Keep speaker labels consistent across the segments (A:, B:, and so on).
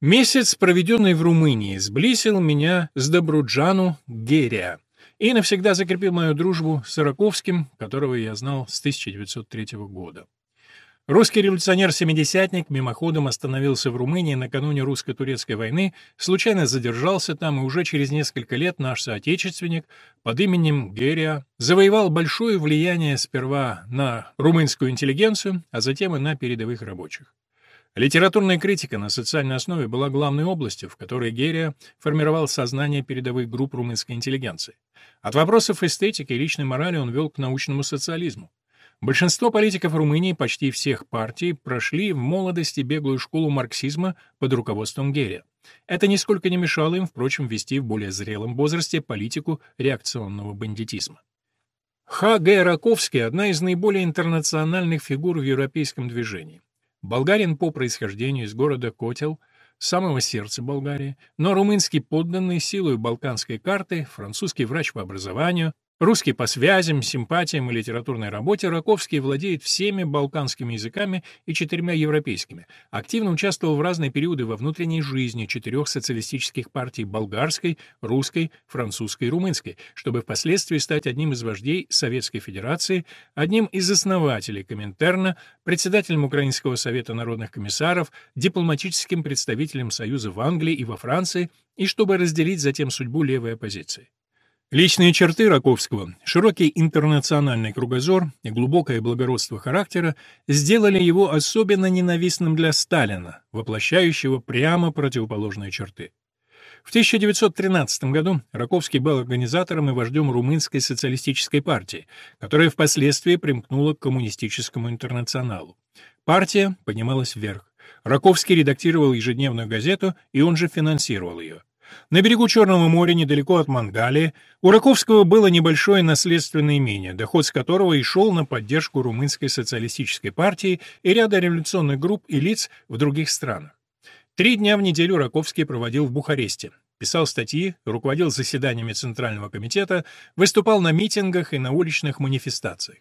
A: Месяц, проведенный в Румынии, сблизил меня с Добруджану Герия и навсегда закрепил мою дружбу с Раковским, которого я знал с 1903 года. Русский революционер-семидесятник мимоходом остановился в Румынии накануне русско-турецкой войны, случайно задержался там, и уже через несколько лет наш соотечественник под именем Герия завоевал большое влияние сперва на румынскую интеллигенцию, а затем и на передовых рабочих. Литературная критика на социальной основе была главной областью, в которой Герия формировал сознание передовых групп румынской интеллигенции. От вопросов эстетики и личной морали он вел к научному социализму. Большинство политиков Румынии почти всех партий прошли в молодости беглую школу марксизма под руководством Герия. Это нисколько не мешало им, впрочем, вести в более зрелом возрасте политику реакционного бандитизма. Х. Г. Раковский – одна из наиболее интернациональных фигур в европейском движении. Болгарин по происхождению из города Котел, самого сердца Болгарии, но румынский подданный силой балканской карты, французский врач по образованию, Русский по связям, симпатиям и литературной работе, Раковский владеет всеми балканскими языками и четырьмя европейскими. Активно участвовал в разные периоды во внутренней жизни четырех социалистических партий болгарской, русской, французской и румынской, чтобы впоследствии стать одним из вождей Советской Федерации, одним из основателей Коминтерна, председателем Украинского совета народных комиссаров, дипломатическим представителем Союза в Англии и во Франции, и чтобы разделить затем судьбу левой оппозиции. Личные черты Раковского, широкий интернациональный кругозор и глубокое благородство характера сделали его особенно ненавистным для Сталина, воплощающего прямо противоположные черты. В 1913 году Раковский был организатором и вождем Румынской социалистической партии, которая впоследствии примкнула к коммунистическому интернационалу. Партия поднималась вверх. Раковский редактировал ежедневную газету, и он же финансировал ее. На берегу Черного моря, недалеко от Мангалии, у Раковского было небольшое наследственное имение, доход с которого и шел на поддержку румынской социалистической партии и ряда революционных групп и лиц в других странах. Три дня в неделю Раковский проводил в Бухаресте. Писал статьи, руководил заседаниями Центрального комитета, выступал на митингах и на уличных манифестациях.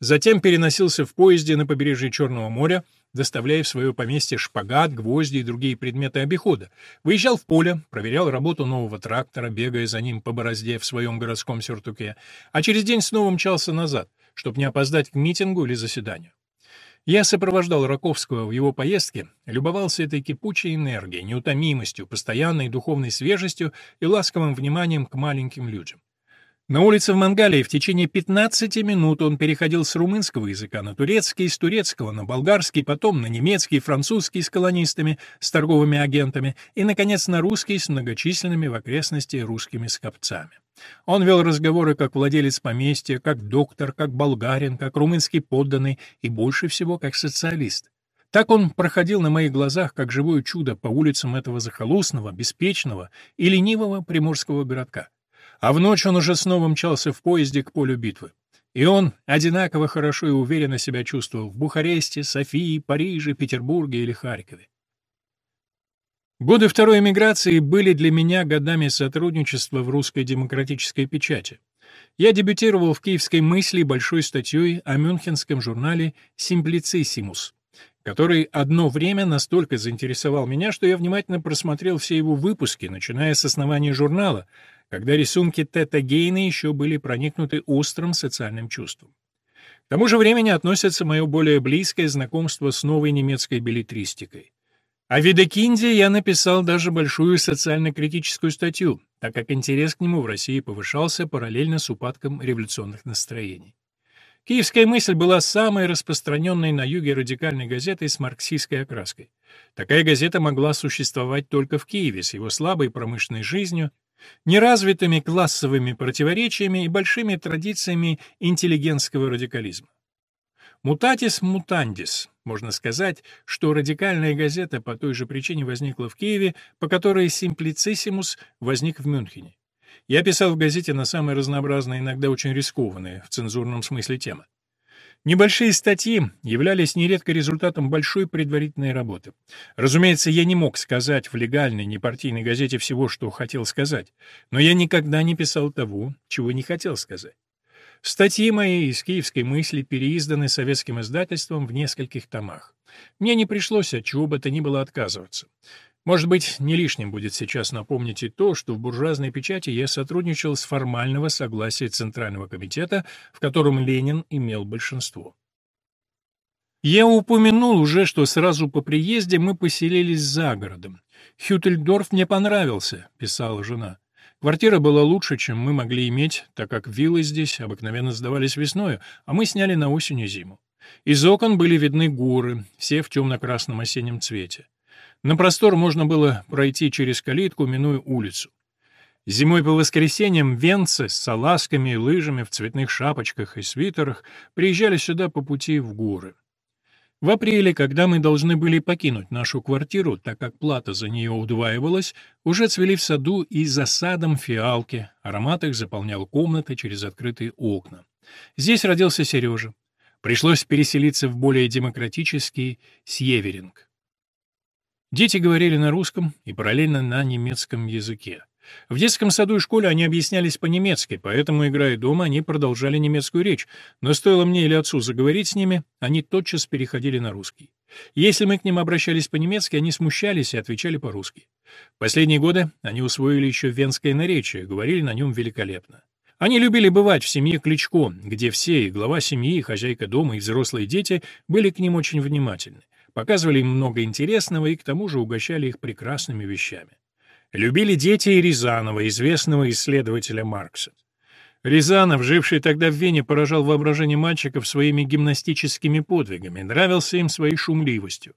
A: Затем переносился в поезде на побережье Черного моря, доставляя в свое поместье шпагат, гвозди и другие предметы обихода. Выезжал в поле, проверял работу нового трактора, бегая за ним по борозде в своем городском сюртуке, а через день снова мчался назад, чтобы не опоздать к митингу или заседанию. Я сопровождал Раковского в его поездке, любовался этой кипучей энергией, неутомимостью, постоянной духовной свежестью и ласковым вниманием к маленьким людям. На улице в Мангалии в течение 15 минут он переходил с румынского языка на турецкий, с турецкого на болгарский, потом на немецкий, французский с колонистами, с торговыми агентами и, наконец, на русский с многочисленными в окрестности русскими скопцами. Он вел разговоры как владелец поместья, как доктор, как болгарин, как румынский подданный и больше всего как социалист. Так он проходил на моих глазах, как живое чудо, по улицам этого захолустного, беспечного и ленивого приморского городка а в ночь он уже снова мчался в поезде к полю битвы. И он одинаково хорошо и уверенно себя чувствовал в Бухаресте, Софии, Париже, Петербурге или Харькове. Годы второй эмиграции были для меня годами сотрудничества в русской демократической печати. Я дебютировал в «Киевской мысли» большой статьей о мюнхенском журнале «Симплициссимус», который одно время настолько заинтересовал меня, что я внимательно просмотрел все его выпуски, начиная с основания журнала, когда рисунки Тета Гейна еще были проникнуты острым социальным чувством. К тому же времени относится мое более близкое знакомство с новой немецкой билетристикой. О Видекинде я написал даже большую социально-критическую статью, так как интерес к нему в России повышался параллельно с упадком революционных настроений. Киевская мысль была самой распространенной на юге радикальной газетой с марксистской окраской. Такая газета могла существовать только в Киеве с его слабой промышленной жизнью, неразвитыми классовыми противоречиями и большими традициями интеллигентского радикализма. Мутатис мутандис. Можно сказать, что радикальная газета по той же причине возникла в Киеве, по которой Симплициссимус возник в Мюнхене. Я писал в газете на самые разнообразные, иногда очень рискованные, в цензурном смысле темы. Небольшие статьи являлись нередко результатом большой предварительной работы. Разумеется, я не мог сказать в легальной, непартийной газете всего, что хотел сказать, но я никогда не писал того, чего не хотел сказать. Статьи мои из «Киевской мысли» переизданы советским издательством в нескольких томах. Мне не пришлось от чего бы то ни было отказываться. Может быть, не лишним будет сейчас напомнить и то, что в буржуазной печати я сотрудничал с формального согласия Центрального комитета, в котором Ленин имел большинство. Я упомянул уже, что сразу по приезде мы поселились за городом. «Хютельдорф мне понравился», — писала жена. Квартира была лучше, чем мы могли иметь, так как виллы здесь обыкновенно сдавались весною, а мы сняли на осень и зиму. Из окон были видны горы, все в темно-красном осеннем цвете. На простор можно было пройти через калитку, минуя улицу. Зимой по воскресеньям венцы с салазками и лыжами в цветных шапочках и свитерах приезжали сюда по пути в горы. В апреле, когда мы должны были покинуть нашу квартиру, так как плата за нее удваивалась, уже цвели в саду и за садом фиалки, аромат их заполнял комнаты через открытые окна. Здесь родился Сережа. Пришлось переселиться в более демократический Сьеверинг. Дети говорили на русском и параллельно на немецком языке. В детском саду и школе они объяснялись по-немецки, поэтому, играя дома, они продолжали немецкую речь, но стоило мне или отцу заговорить с ними, они тотчас переходили на русский. Если мы к ним обращались по-немецки, они смущались и отвечали по-русски. Последние годы они усвоили еще венское наречие, говорили на нем великолепно. Они любили бывать в семье Кличко, где все, и глава семьи, и хозяйка дома, и взрослые дети, были к ним очень внимательны, показывали им много интересного и к тому же угощали их прекрасными вещами. Любили дети и Рязанова, известного исследователя Маркса. Рязанов, живший тогда в Вене, поражал воображение мальчиков своими гимнастическими подвигами, нравился им своей шумливостью.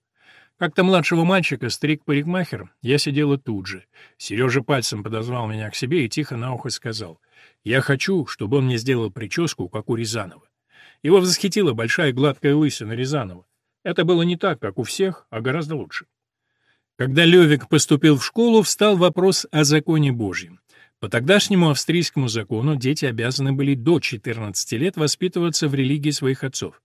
A: Как-то младшего мальчика, старик-парикмахер, я сидела тут же. Сережа пальцем подозвал меня к себе и тихо на ухо сказал, «Я хочу, чтобы он мне сделал прическу, как у Рязанова». Его восхитила большая гладкая лысина Рязанова. Это было не так, как у всех, а гораздо лучше. Когда Левик поступил в школу, встал вопрос о законе Божьем. По тогдашнему австрийскому закону дети обязаны были до 14 лет воспитываться в религии своих отцов.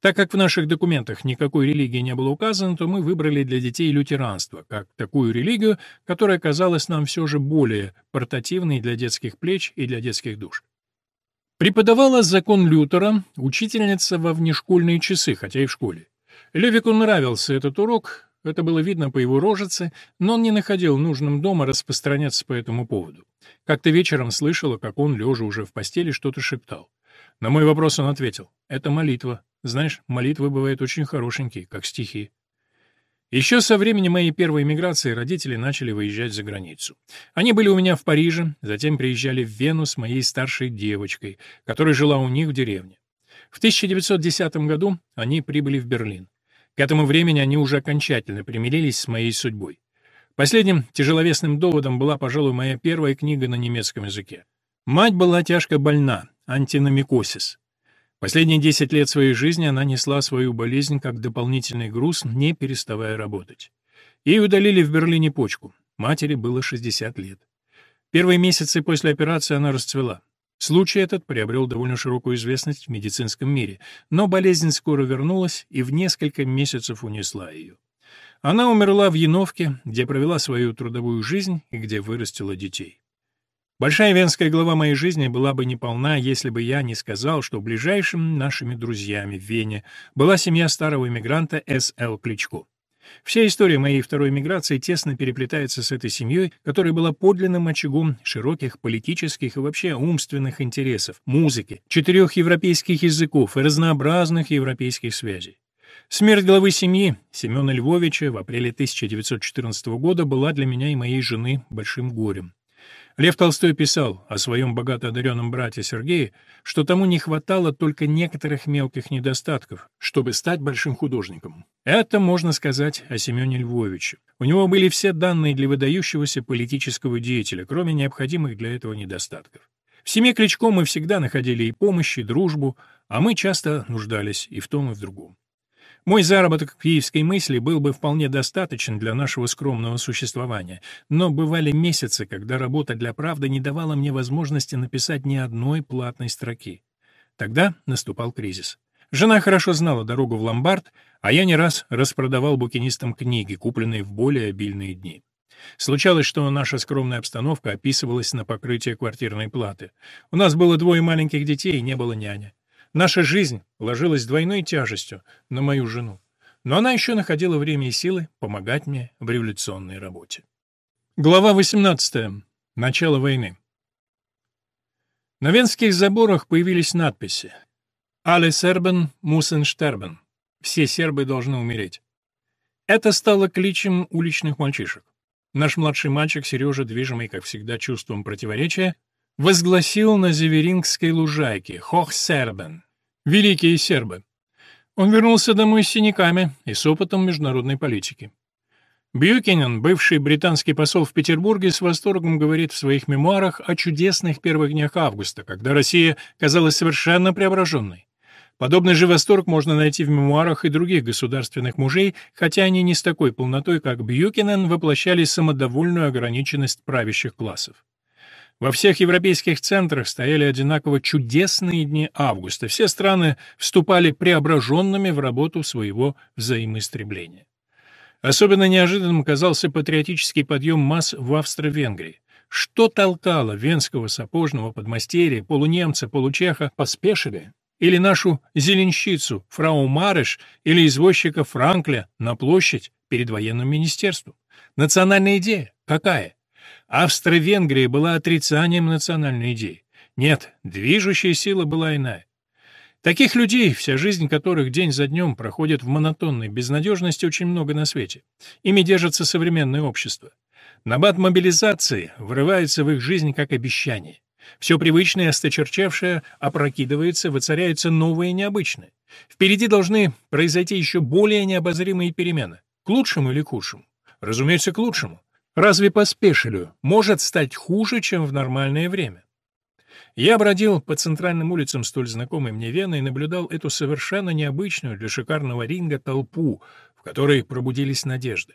A: Так как в наших документах никакой религии не было указано, то мы выбрали для детей лютеранство, как такую религию, которая казалась нам все же более портативной для детских плеч и для детских душ. Преподавала закон Лютера учительница во внешкольные часы, хотя и в школе. Левику нравился этот урок, это было видно по его рожице, но он не находил нужным дома распространяться по этому поводу. Как-то вечером слышала, как он, лежа уже в постели, что-то шептал. На мой вопрос он ответил, «Это молитва. Знаешь, молитвы бывают очень хорошенькие, как стихи». Еще со времени моей первой эмиграции родители начали выезжать за границу. Они были у меня в Париже, затем приезжали в Вену с моей старшей девочкой, которая жила у них в деревне. В 1910 году они прибыли в Берлин. К этому времени они уже окончательно примирились с моей судьбой. Последним тяжеловесным доводом была, пожалуй, моя первая книга на немецком языке. Мать была тяжко больна, антиномикосис. Последние 10 лет своей жизни она несла свою болезнь как дополнительный груз, не переставая работать. Ей удалили в Берлине почку. Матери было 60 лет. Первые месяцы после операции она расцвела. Случай этот приобрел довольно широкую известность в медицинском мире, но болезнь скоро вернулась и в несколько месяцев унесла ее. Она умерла в Яновке, где провела свою трудовую жизнь и где вырастила детей. Большая венская глава моей жизни была бы неполна, если бы я не сказал, что ближайшими нашими друзьями в Вене была семья старого иммигранта С.Л. Кличко. Вся история моей второй миграции тесно переплетается с этой семьей, которая была подлинным очагом широких политических и вообще умственных интересов, музыки, четырех европейских языков и разнообразных европейских связей. Смерть главы семьи, Семена Львовича, в апреле 1914 года была для меня и моей жены большим горем. Лев Толстой писал о своем богато одаренном брате Сергее, что тому не хватало только некоторых мелких недостатков, чтобы стать большим художником. Это можно сказать о Семене Львовиче. У него были все данные для выдающегося политического деятеля, кроме необходимых для этого недостатков. В семье Кличко мы всегда находили и помощь, и дружбу, а мы часто нуждались и в том, и в другом. Мой заработок в киевской мысли был бы вполне достаточен для нашего скромного существования, но бывали месяцы, когда работа для правды не давала мне возможности написать ни одной платной строки. Тогда наступал кризис. Жена хорошо знала дорогу в ломбард, а я не раз распродавал букинистам книги, купленные в более обильные дни. Случалось, что наша скромная обстановка описывалась на покрытие квартирной платы. У нас было двое маленьких детей и не было няни. Наша жизнь ложилась двойной тяжестью на мою жену. но она еще находила время и силы помогать мне в революционной работе. Глава 18. Начало войны. На венских заборах появились надписи «Alle Serben müssen sterben» — «Все сербы должны умереть». Это стало кличем уличных мальчишек. Наш младший мальчик Сережа, движимый, как всегда, чувством противоречия, возгласил на Зеверингской лужайке «Хох Сербен» — «Великие сербы». Он вернулся домой с синяками и с опытом международной политики. Бьюкинен, бывший британский посол в Петербурге, с восторгом говорит в своих мемуарах о чудесных первых днях августа, когда Россия казалась совершенно преображенной. Подобный же восторг можно найти в мемуарах и других государственных мужей, хотя они не с такой полнотой, как Бьюкинен, воплощали самодовольную ограниченность правящих классов. Во всех европейских центрах стояли одинаково чудесные дни августа. Все страны вступали преображенными в работу своего взаимоистребления. Особенно неожиданным казался патриотический подъем масс в Австро-Венгрии. Что толкало венского сапожного подмастерья, полунемца, получеха, поспешили? Или нашу зеленщицу, фрау Марыш, или извозчика Франкля на площадь перед военным министерством? Национальная идея? Какая? Австро-Венгрия была отрицанием национальной идеи. Нет, движущая сила была иная. Таких людей, вся жизнь которых день за днем проходит в монотонной безнадежности, очень много на свете. Ими держится современное общество. Набат мобилизации вырывается в их жизнь как обещание. Все привычное и опрокидывается, воцаряется новое и необычное. Впереди должны произойти еще более необозримые перемены. К лучшему или к худшему? Разумеется, к лучшему. Разве по спешелю может стать хуже, чем в нормальное время? Я бродил по центральным улицам столь знакомой мне Вены и наблюдал эту совершенно необычную для шикарного ринга толпу, в которой пробудились надежды.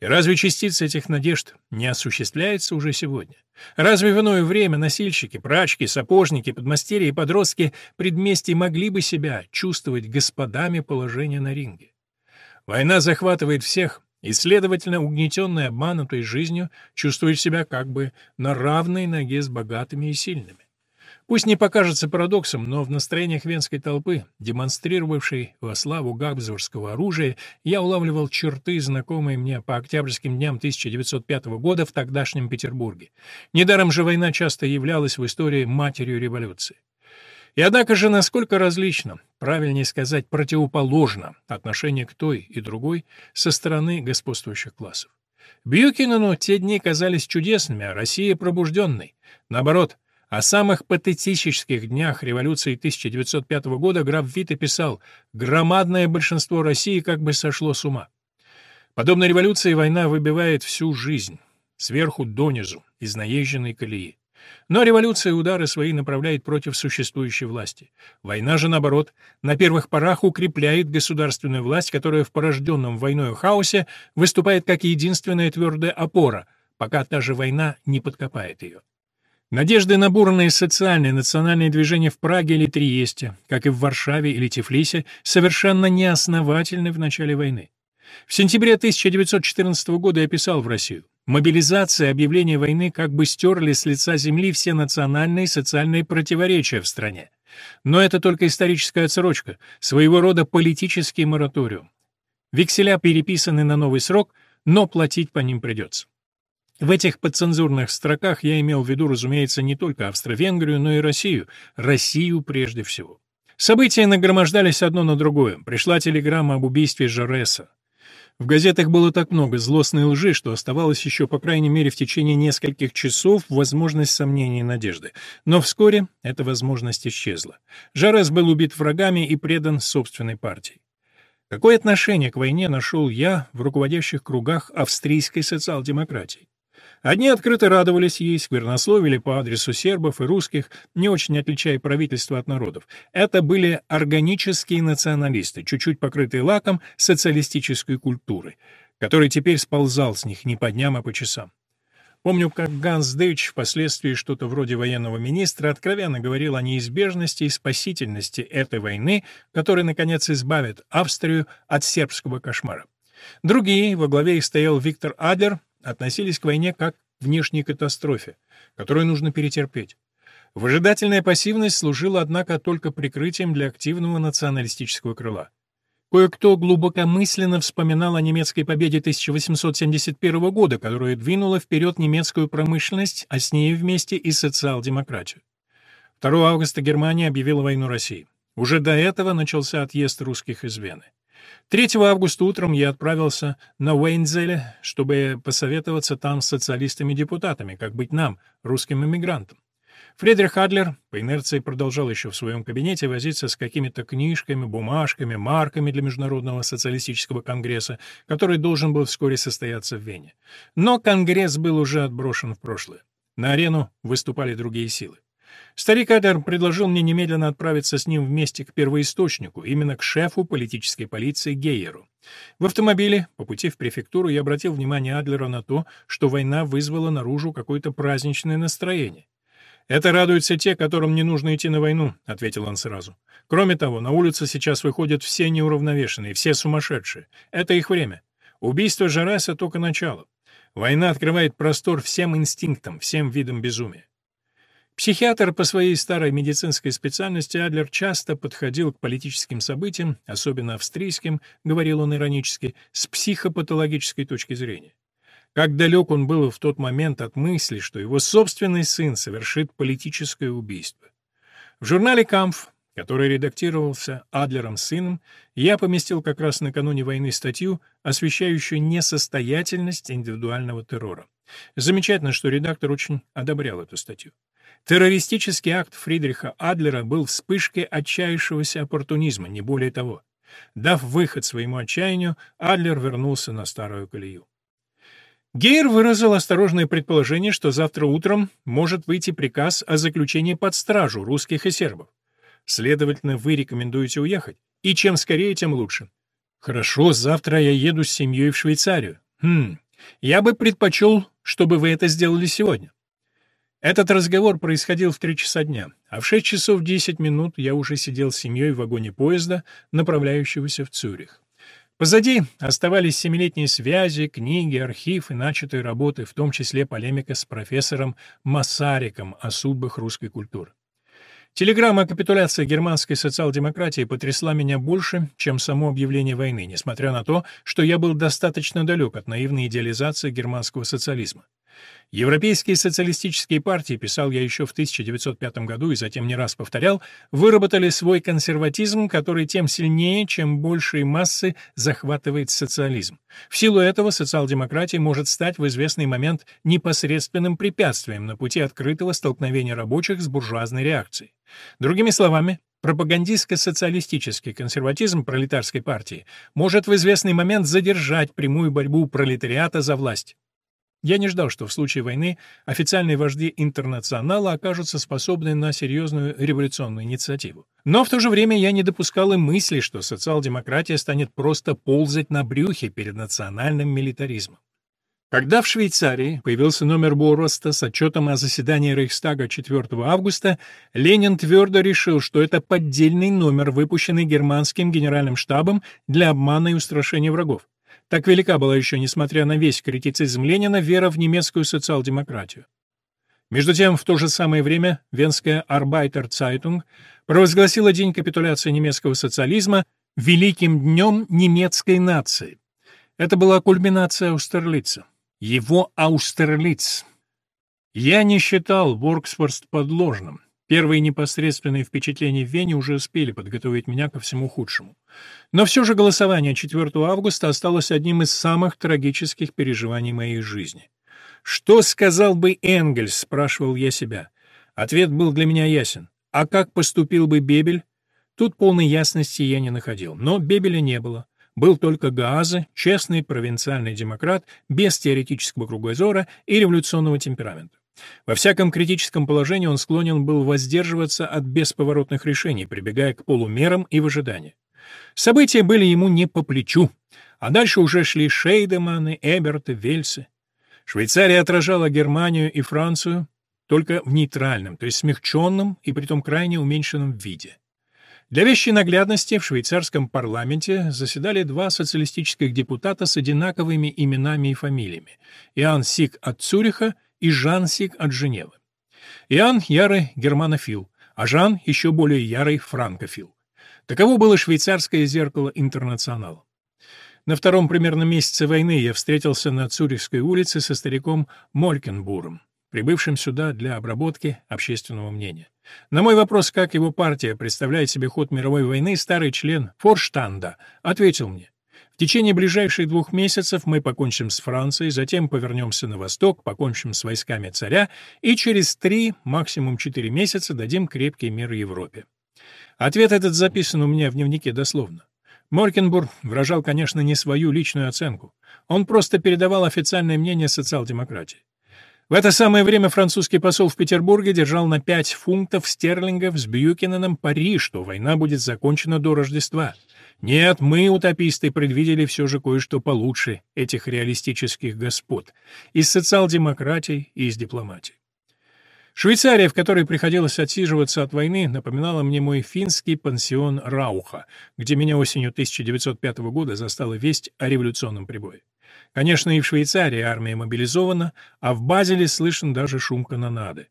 A: И разве частица этих надежд не осуществляется уже сегодня? Разве в иное время носильщики, прачки, сапожники, подмастерья и подростки предместий могли бы себя чувствовать господами положения на ринге? Война захватывает всех, и, следовательно, угнетенный обманутой жизнью чувствует себя как бы на равной ноге с богатыми и сильными. Пусть не покажется парадоксом, но в настроениях венской толпы, демонстрировавшей во славу габсбургского оружия, я улавливал черты, знакомые мне по октябрьским дням 1905 года в тогдашнем Петербурге. Недаром же война часто являлась в истории матерью революции. И однако же насколько различно, правильнее сказать противоположно, отношение к той и другой со стороны господствующих классов. Бьюкинену те дни казались чудесными, а Россия пробужденной. Наоборот, о самых патетических днях революции 1905 года граф Вита писал «Громадное большинство России как бы сошло с ума». Подобно революции война выбивает всю жизнь, сверху донизу, из наезженной колеи. Но революция удары свои направляет против существующей власти. Война же, наоборот, на первых порах укрепляет государственную власть, которая в порожденном войной хаосе выступает как единственная твердая опора, пока та же война не подкопает ее. Надежды на бурные социальные национальные движения в Праге или Триесте, как и в Варшаве или Тифлисе, совершенно неосновательны в начале войны. В сентябре 1914 года я писал в Россию. Мобилизация и объявление войны как бы стерли с лица земли все национальные и социальные противоречия в стране. Но это только историческая отсрочка, своего рода политический мораториум. Векселя переписаны на новый срок, но платить по ним придется. В этих подцензурных строках я имел в виду, разумеется, не только Австро-Венгрию, но и Россию. Россию прежде всего. События нагромождались одно на другое. Пришла телеграмма об убийстве Жареса. В газетах было так много злостной лжи, что оставалось еще, по крайней мере, в течение нескольких часов возможность сомнений и надежды. Но вскоре эта возможность исчезла. Жарес был убит врагами и предан собственной партии. Какое отношение к войне нашел я в руководящих кругах австрийской социал-демократии? Одни открыто радовались ей, сквернословили по адресу сербов и русских, не очень отличая правительство от народов. Это были органические националисты, чуть-чуть покрытые лаком социалистической культуры, который теперь сползал с них не по дням, а по часам. Помню, как Ганс Дейч, впоследствии что-то вроде военного министра, откровенно говорил о неизбежности и спасительности этой войны, которая, наконец, избавит Австрию от сербского кошмара. Другие, во главе их стоял Виктор Адлер, относились к войне как к внешней катастрофе, которую нужно перетерпеть. Выжидательная пассивность служила, однако, только прикрытием для активного националистического крыла. Кое-кто глубокомысленно вспоминал о немецкой победе 1871 года, которая двинула вперед немецкую промышленность, а с ней вместе и социал-демократию. 2 августа Германия объявила войну России. Уже до этого начался отъезд русских из Вены. 3 августа утром я отправился на Уэйнзеле, чтобы посоветоваться там с социалистами-депутатами, как быть нам, русским иммигрантам. Фридрих Адлер по инерции продолжал еще в своем кабинете возиться с какими-то книжками, бумажками, марками для Международного социалистического конгресса, который должен был вскоре состояться в Вене. Но конгресс был уже отброшен в прошлое. На арену выступали другие силы. Старик Адлер предложил мне немедленно отправиться с ним вместе к первоисточнику, именно к шефу политической полиции Гейеру. В автомобиле по пути в префектуру я обратил внимание Адлера на то, что война вызвала наружу какое-то праздничное настроение. «Это радуются те, которым не нужно идти на войну», — ответил он сразу. «Кроме того, на улице сейчас выходят все неуравновешенные, все сумасшедшие. Это их время. Убийство Жареса — только начало. Война открывает простор всем инстинктам, всем видам безумия. Психиатр по своей старой медицинской специальности Адлер часто подходил к политическим событиям, особенно австрийским, говорил он иронически, с психопатологической точки зрения. Как далек он был в тот момент от мысли, что его собственный сын совершит политическое убийство. В журнале «Кампф», который редактировался Адлером сыном, я поместил как раз накануне войны статью, освещающую несостоятельность индивидуального террора. Замечательно, что редактор очень одобрял эту статью. Террористический акт Фридриха Адлера был вспышкой отчаявшегося оппортунизма, не более того. Дав выход своему отчаянию, Адлер вернулся на старую колею. Гейр выразил осторожное предположение, что завтра утром может выйти приказ о заключении под стражу русских и сербов. Следовательно, вы рекомендуете уехать. И чем скорее, тем лучше. Хорошо, завтра я еду с семьей в Швейцарию. Хм, я бы предпочел, чтобы вы это сделали сегодня. Этот разговор происходил в три часа дня, а в шесть часов десять минут я уже сидел с семьей в вагоне поезда, направляющегося в Цюрих. Позади оставались семилетние связи, книги, архив и начатые работы, в том числе полемика с профессором Масариком о судьбах русской культуры. Телеграмма о капитуляции германской социал-демократии потрясла меня больше, чем само объявление войны, несмотря на то, что я был достаточно далек от наивной идеализации германского социализма. Европейские социалистические партии, писал я еще в 1905 году и затем не раз повторял, выработали свой консерватизм, который тем сильнее, чем большие массы захватывает социализм. В силу этого социал-демократия может стать в известный момент непосредственным препятствием на пути открытого столкновения рабочих с буржуазной реакцией. Другими словами, Пропагандистско-социалистический консерватизм пролетарской партии может в известный момент задержать прямую борьбу пролетариата за власть. Я не ждал, что в случае войны официальные вожди интернационала окажутся способны на серьезную революционную инициативу. Но в то же время я не допускал и мысли, что социал-демократия станет просто ползать на брюхе перед национальным милитаризмом. Когда в Швейцарии появился номер Бороста с отчетом о заседании Рейхстага 4 августа, Ленин твердо решил, что это поддельный номер, выпущенный германским генеральным штабом для обмана и устрашения врагов. Так велика была еще, несмотря на весь критицизм Ленина, вера в немецкую социал-демократию. Между тем, в то же самое время Венская Arbeiter Zeitung провозгласила день капитуляции немецкого социализма великим днем немецкой нации. Это была кульминация Аустерлица. Его Аустерлиц. Я не считал Ворксфорст подложным. Первые непосредственные впечатления в Вене уже успели подготовить меня ко всему худшему. Но все же голосование 4 августа осталось одним из самых трагических переживаний моей жизни. «Что сказал бы Энгельс?» — спрашивал я себя. Ответ был для меня ясен. А как поступил бы Бебель? Тут полной ясности я не находил. Но Бебеля не было. Был только Гааза, честный провинциальный демократ, без теоретического кругозора и революционного темперамента. Во всяком критическом положении он склонен был воздерживаться от бесповоротных решений, прибегая к полумерам и выжиданию. События были ему не по плечу, а дальше уже шли Шейдеманы, Эберты, Вельсы. Швейцария отражала Германию и Францию только в нейтральном, то есть смягченном и притом крайне уменьшенном виде. Для вещей наглядности в швейцарском парламенте заседали два социалистических депутата с одинаковыми именами и фамилиями – Иоанн Сик от Цюриха и Жан Сик от Женевы. Иоанн – ярый германофил, а Жан – еще более ярый франкофил. Таково было швейцарское зеркало интернационала. На втором примерно месяце войны я встретился на Цюрихской улице со стариком Молькенбуром, прибывшим сюда для обработки общественного мнения. На мой вопрос, как его партия представляет себе ход мировой войны, старый член Форштанда ответил мне, в течение ближайших двух месяцев мы покончим с Францией, затем повернемся на восток, покончим с войсками царя и через три, максимум четыре месяца дадим крепкий мир Европе. Ответ этот записан у меня в дневнике дословно. Моркенбург выражал, конечно, не свою личную оценку. Он просто передавал официальное мнение социал-демократии. В это самое время французский посол в Петербурге держал на 5 фунтов стерлингов с Бьюкиненом пари, что война будет закончена до Рождества. Нет, мы, утописты, предвидели все же кое-что получше этих реалистических господ. Из социал-демократии и из дипломатии. Швейцария, в которой приходилось отсиживаться от войны, напоминала мне мой финский пансион Рауха, где меня осенью 1905 года застала весть о революционном прибое. Конечно, и в Швейцарии армия мобилизована, а в Базеле слышен даже шум канонады.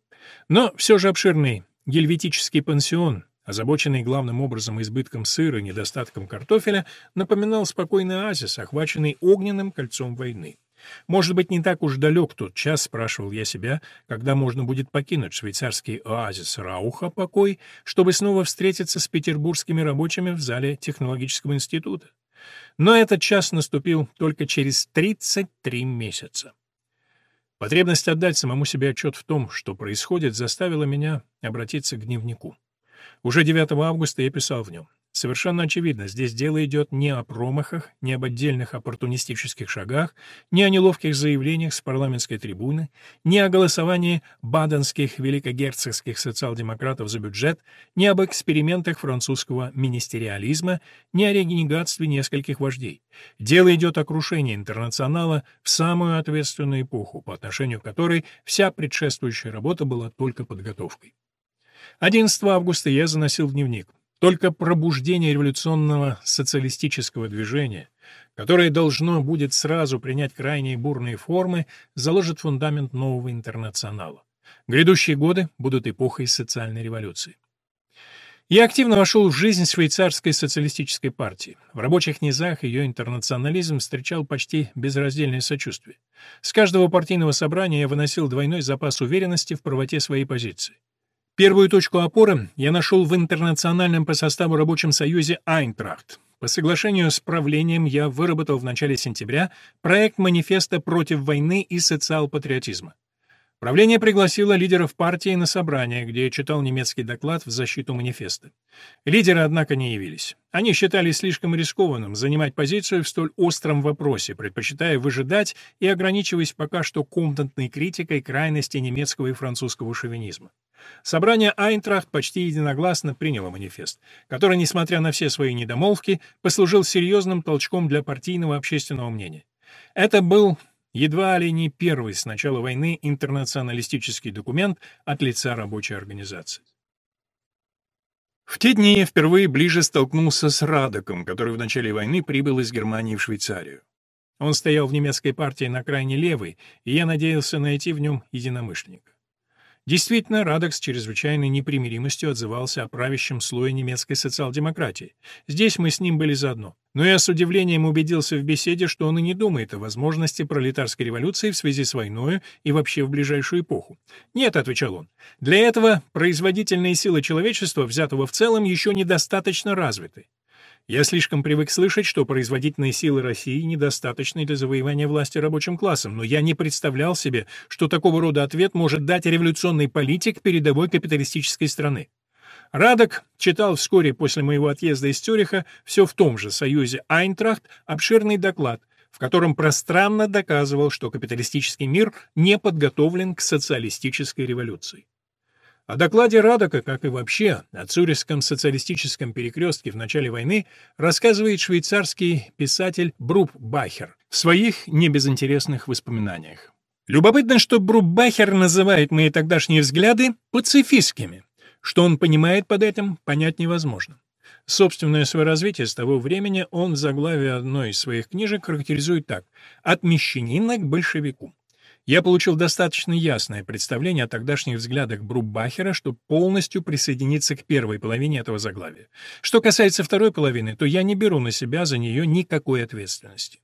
A: Но все же обширный гельветический пансион, озабоченный главным образом избытком сыра и недостатком картофеля, напоминал спокойный оазис, охваченный огненным кольцом войны. Может быть, не так уж далек тот час, спрашивал я себя, когда можно будет покинуть швейцарский оазис Рауха покой, чтобы снова встретиться с петербургскими рабочими в зале технологического института. Но этот час наступил только через 33 месяца. Потребность отдать самому себе отчет в том, что происходит, заставила меня обратиться к дневнику. Уже 9 августа я писал в нем. Совершенно очевидно, здесь дело идет не о промахах, не об отдельных оппортунистических шагах, не о неловких заявлениях с парламентской трибуны, не о голосовании баденских великогерцогских социал-демократов за бюджет, не об экспериментах французского министериализма, не о ренегатстве нескольких вождей. Дело идет о крушении интернационала в самую ответственную эпоху, по отношению к которой вся предшествующая работа была только подготовкой. 11 августа я заносил в дневник. Только пробуждение революционного социалистического движения, которое должно будет сразу принять крайне бурные формы, заложит фундамент нового интернационала. Грядущие годы будут эпохой социальной революции. Я активно вошел в жизнь швейцарской социалистической партии. В рабочих низах ее интернационализм встречал почти безраздельное сочувствие. С каждого партийного собрания я выносил двойной запас уверенности в правоте своей позиции. Первую точку опоры я нашел в интернациональном по составу рабочем союзе «Айнтрахт». По соглашению с правлением я выработал в начале сентября проект манифеста против войны и социал-патриотизма. Правление пригласило лидеров партии на собрание, где читал немецкий доклад в защиту манифеста. Лидеры, однако, не явились. Они считали слишком рискованным занимать позицию в столь остром вопросе, предпочитая выжидать и ограничиваясь пока что комнатной критикой крайности немецкого и французского шовинизма. Собрание Айнтрахт почти единогласно приняло манифест, который, несмотря на все свои недомолвки, послужил серьезным толчком для партийного общественного мнения. Это был Едва ли не первый с начала войны интернационалистический документ от лица рабочей организации. В те дни я впервые ближе столкнулся с Радоком, который в начале войны прибыл из Германии в Швейцарию. Он стоял в немецкой партии на крайне левой, и я надеялся найти в нем единомышленника. Действительно, Радок с чрезвычайной непримиримостью отзывался о правящем слое немецкой социал-демократии. Здесь мы с ним были заодно. Но я с удивлением убедился в беседе, что он и не думает о возможности пролетарской революции в связи с войной и вообще в ближайшую эпоху. «Нет», — отвечал он, — «для этого производительные силы человечества, взятого в целом, еще недостаточно развиты. Я слишком привык слышать, что производительные силы России недостаточны для завоевания власти рабочим классом, но я не представлял себе, что такого рода ответ может дать революционный политик передовой капиталистической страны. Радок читал вскоре после моего отъезда из Цюриха все в том же союзе Айнтрахт обширный доклад, в котором пространно доказывал, что капиталистический мир не подготовлен к социалистической революции. О докладе Радока, как и вообще о Цюрихском социалистическом перекрестке в начале войны, рассказывает швейцарский писатель Бруп Бахер в своих небезынтересных воспоминаниях. Любопытно, что Бруп Бахер называет мои тогдашние взгляды пацифистскими. Что он понимает под этим, понять невозможно. Собственное свое развитие с того времени он в заглаве одной из своих книжек характеризует так «От мещанина к большевику». Я получил достаточно ясное представление о тогдашних взглядах Бруббахера, чтобы полностью присоединиться к первой половине этого заглавия. Что касается второй половины, то я не беру на себя за нее никакой ответственности.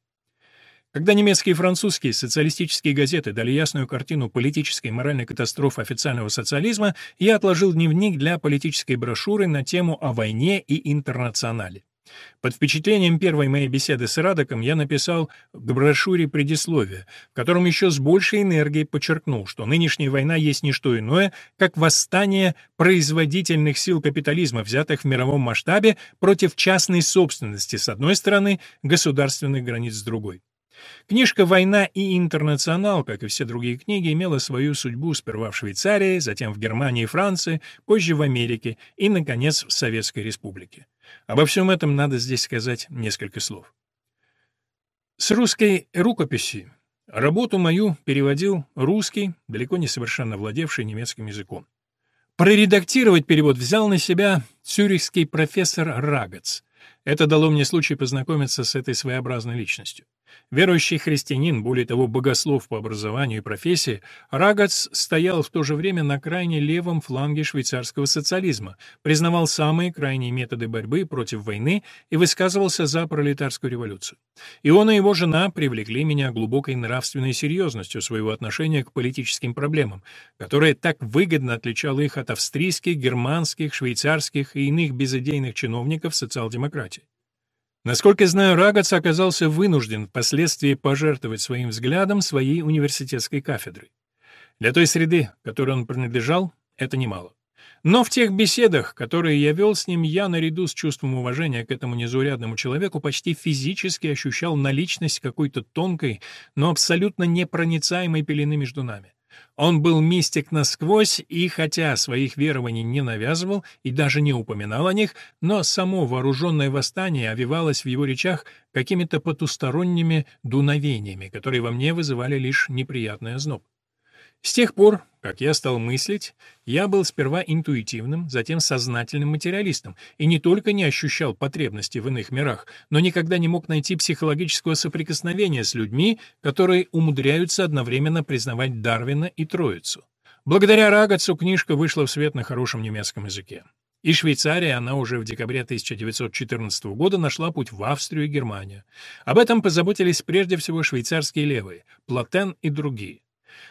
A: Когда немецкие и французские социалистические газеты дали ясную картину политической и моральной катастрофы официального социализма, я отложил дневник для политической брошюры на тему о войне и интернационале. Под впечатлением первой моей беседы с Радоком я написал к брошюре предисловие, в котором еще с большей энергией подчеркнул, что нынешняя война есть не что иное, как восстание производительных сил капитализма, взятых в мировом масштабе против частной собственности с одной стороны, государственных границ с другой. Книжка «Война и интернационал», как и все другие книги, имела свою судьбу сперва в Швейцарии, затем в Германии и Франции, позже в Америке и, наконец, в Советской Республике. Обо всем этом надо здесь сказать несколько слов. С русской рукописи работу мою переводил русский, далеко не совершенно владевший немецким языком. Проредактировать перевод взял на себя цюрихский профессор Рагац. Это дало мне случай познакомиться с этой своеобразной личностью. Верующий христианин, более того, богослов по образованию и профессии, Рагац стоял в то же время на крайне левом фланге швейцарского социализма, признавал самые крайние методы борьбы против войны и высказывался за пролетарскую революцию. И он и его жена привлекли меня глубокой нравственной серьезностью своего отношения к политическим проблемам, которая так выгодно отличала их от австрийских, германских, швейцарских и иных безыдейных чиновников социал-демократии. Насколько знаю, Рагац оказался вынужден впоследствии пожертвовать своим взглядом своей университетской кафедрой. Для той среды, которой он принадлежал, это немало. Но в тех беседах, которые я вел с ним, я, наряду с чувством уважения к этому незаурядному человеку, почти физически ощущал наличность какой-то тонкой, но абсолютно непроницаемой пелены между нами. Он был мистик насквозь и, хотя своих верований не навязывал и даже не упоминал о них, но само вооруженное восстание овивалось в его речах какими-то потусторонними дуновениями, которые во мне вызывали лишь неприятный озноб. С тех пор, как я стал мыслить, я был сперва интуитивным, затем сознательным материалистом, и не только не ощущал потребности в иных мирах, но никогда не мог найти психологического соприкосновения с людьми, которые умудряются одновременно признавать Дарвина и Троицу. Благодаря Рагацу книжка вышла в свет на хорошем немецком языке. И Швейцария она уже в декабре 1914 года нашла путь в Австрию и Германию. Об этом позаботились прежде всего швейцарские левые, Платен и другие.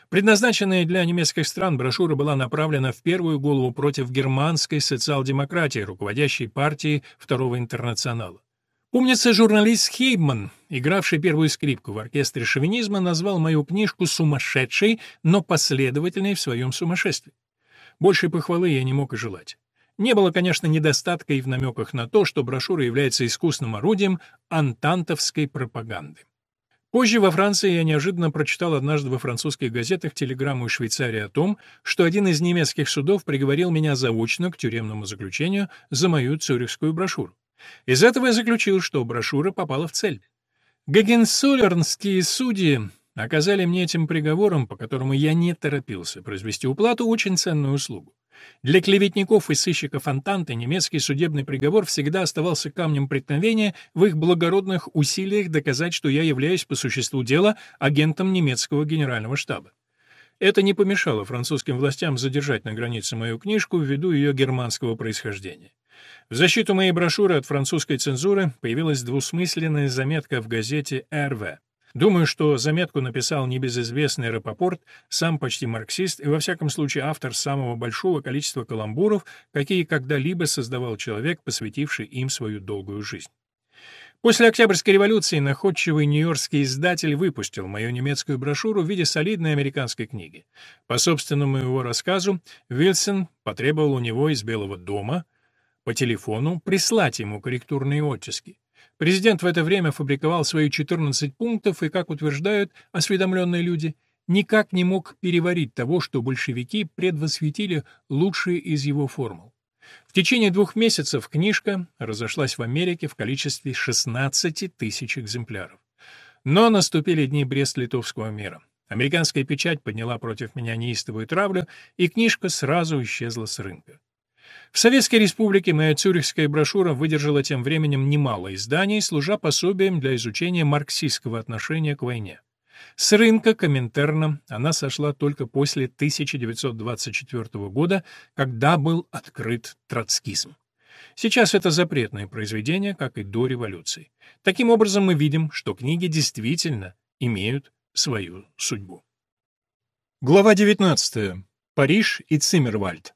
A: Предназначенная для немецких стран брошюра была направлена в первую голову против германской социал-демократии, руководящей партии Второго интернационала. Помнится, журналист Хейбман, игравший первую скрипку в оркестре шовинизма, назвал мою книжку «сумасшедшей», но последовательной в своем сумасшествии. Большей похвалы я не мог и желать. Не было, конечно, недостатка и в намеках на то, что брошюра является искусным орудием антантовской пропаганды. Позже во Франции я неожиданно прочитал однажды во французских газетах телеграмму из Швейцарии о том, что один из немецких судов приговорил меня заочно к тюремному заключению за мою цюрихскую брошюру. Из этого я заключил, что брошюра попала в цель. Гагенсолернские судьи оказали мне этим приговором, по которому я не торопился произвести уплату, очень ценную услугу. Для клеветников и сыщиков Антанты немецкий судебный приговор всегда оставался камнем преткновения в их благородных усилиях доказать, что я являюсь по существу дела агентом немецкого генерального штаба. Это не помешало французским властям задержать на границе мою книжку ввиду ее германского происхождения. В защиту моей брошюры от французской цензуры появилась двусмысленная заметка в газете «РВ». Думаю, что заметку написал небезызвестный Рапопорт, сам почти марксист и, во всяком случае, автор самого большого количества каламбуров, какие когда-либо создавал человек, посвятивший им свою долгую жизнь. После Октябрьской революции находчивый нью-йоркский издатель выпустил мою немецкую брошюру в виде солидной американской книги. По собственному его рассказу, Вильсон потребовал у него из Белого дома по телефону прислать ему корректурные оттиски. Президент в это время фабриковал свои 14 пунктов и, как утверждают осведомленные люди, никак не мог переварить того, что большевики предвосветили лучшие из его формул. В течение двух месяцев книжка разошлась в Америке в количестве 16 тысяч экземпляров. Но наступили дни Брест-Литовского мира. Американская печать подняла против меня неистовую травлю, и книжка сразу исчезла с рынка. В Советской Республике моя цюрихская брошюра выдержала тем временем немало изданий, служа пособием для изучения марксистского отношения к войне. С рынка Коминтерна она сошла только после 1924 года, когда был открыт троцкизм. Сейчас это запретное произведение, как и до революции. Таким образом, мы видим, что книги действительно имеют свою судьбу. Глава 19. Париж и Циммервальд.